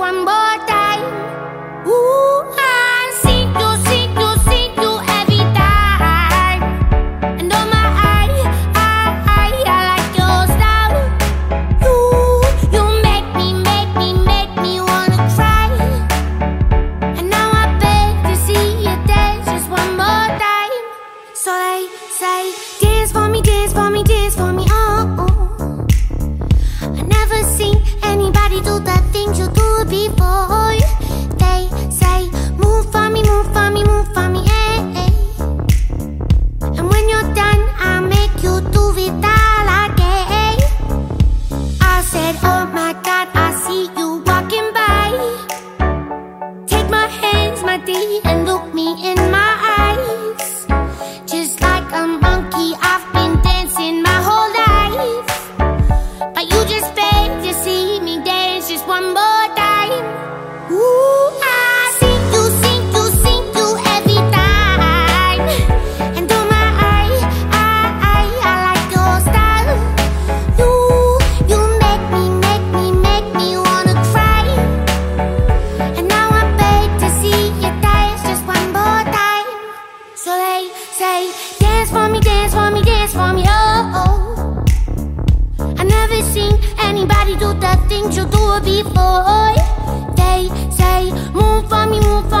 one boy. do the things you do before. They say, move for me, move for